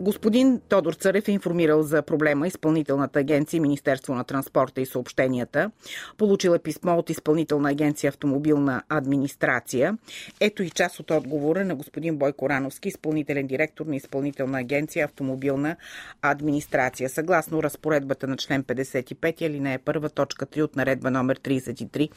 Господин Тодор Царев е информирал за проблема изпълнителната агенция Министерство на транспорта и съобщенията. Получила е писмо от изпълнителна агенция Автомобилна администрация. Ето и част от отговора на господин Бойко Рановски, изпълнителен директор на изпълнителна агенция Автомобилна администрация. Съгласно разпоредбата на член 55, алинея 1, точка 3 от наредба номер 33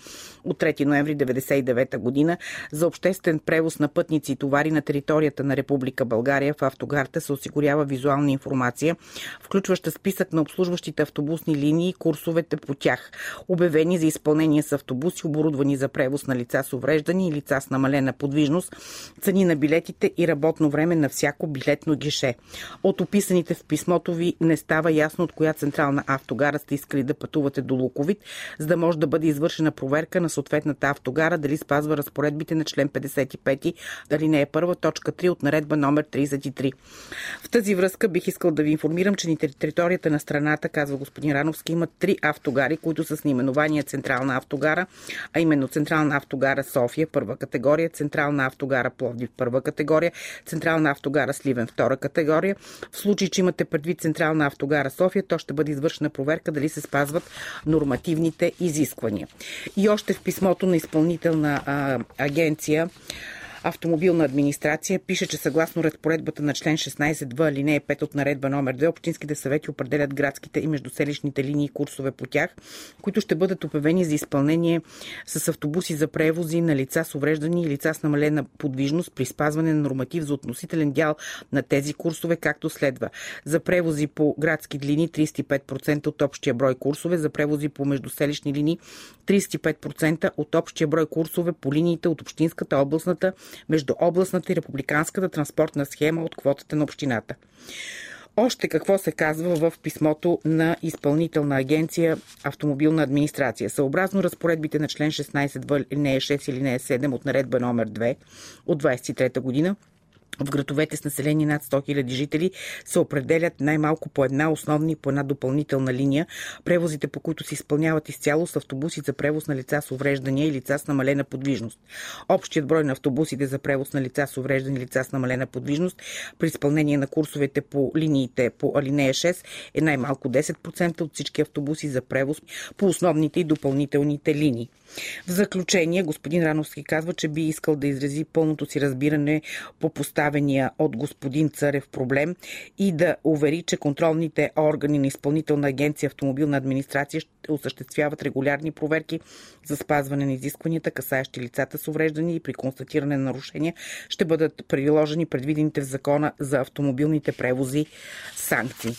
от 3 ноември 1999 година за обществен превоз на пътници и товари на територията на Република България в автогарта се осигурява осигурява визуална информация, включваща списък на обслужващите автобусни линии и курсовете по тях, обявени за изпълнение с автобуси, оборудвани за превоз на лица с увреждани и лица с намалена подвижност, цени на билетите и работно време на всяко билетно гише. От описаните в писмото ви не става ясно от коя централна автогара сте искали да пътувате до Луковит, за да може да бъде извършена проверка на съответната автогара дали спазва разпоредбите на член 55, алинея 1, точка 3 от наредба номер 33. В тази връзка бих искал да ви информирам, че на територията на страната, казва господин Рановски, има три автогари, които са с наименование Централна автогара, а именно Централна автогара София, първа категория, Централна автогара Пловдив, първа категория, Централна автогара Сливен, втора категория. В случай, че имате предвид Централна автогара София, то ще бъде извършена проверка дали се спазват нормативните изисквания. И още в писмото на изпълнителна а, агенция автомобилна администрация пише, че съгласно разпоредбата на член 16в, алинея 5 от наредба номер 2, общинските съвети определят градските и междуселищните линии и курсове по тях, които ще бъдат обявени за изпълнение с автобуси за превози на лица с увреждани и лица с намалена подвижност при спазване на норматив за относителен дял на тези курсове, както следва. За превози по градски линии 35% от общия брой курсове, за превози по междуселищни линии 35% от общия брой курсове по линиите от общинската, областната, между областната и републиканската транспортна схема от квотата на общината. Още какво се казва в писмото на изпълнителна агенция Автомобилна администрация. Съобразно разпоредбите на член 16 в линия 6 или 7 от наредба номер 2 от 23 година, в градовете с население над 100 000 жители се определят най-малко по една основна и по една допълнителна линия. Превозите, по които се изпълняват изцяло с автобуси за превоз на лица с увреждания и лица с намалена подвижност. Общият брой на автобусите за превоз на лица с увреждани и лица с намалена подвижност при изпълнение на курсовете по линиите по алинея 6 е най-малко 10% от всички автобуси за превоз по основните и допълнителните линии. В заключение, господин Рановски казва, че би искал да изрази пълното си разбиране по поставения от господин Царев проблем и да увери, че контролните органи на изпълнителна агенция автомобилна администрация ще осъществяват регулярни проверки за спазване на изискванията, касаещи лицата с увреждани и при констатиране на нарушения ще бъдат приложени предвидените в закона за автомобилните превози санкции.